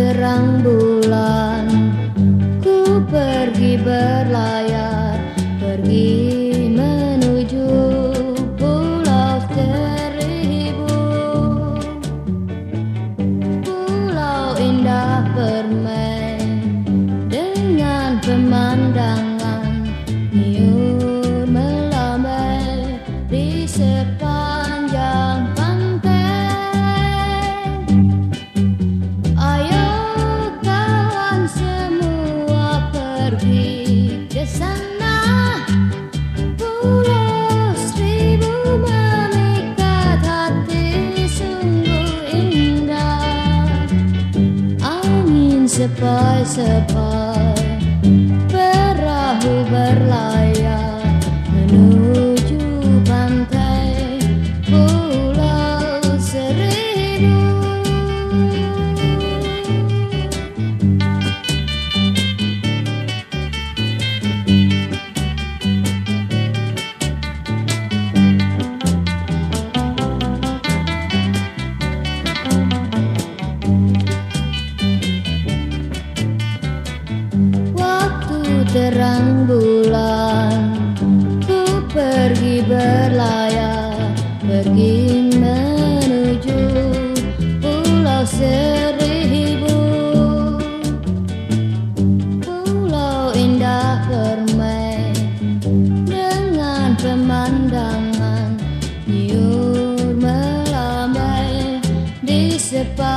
terang bulan Ku pergi berlayar Pergi us apart. Terang bulan. Ku pergi berlayar Pergi menuju pulau seribu. Pulau indah permai Dengan pemandangan Nyur melambai Di sepanjang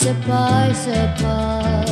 supply, surprise.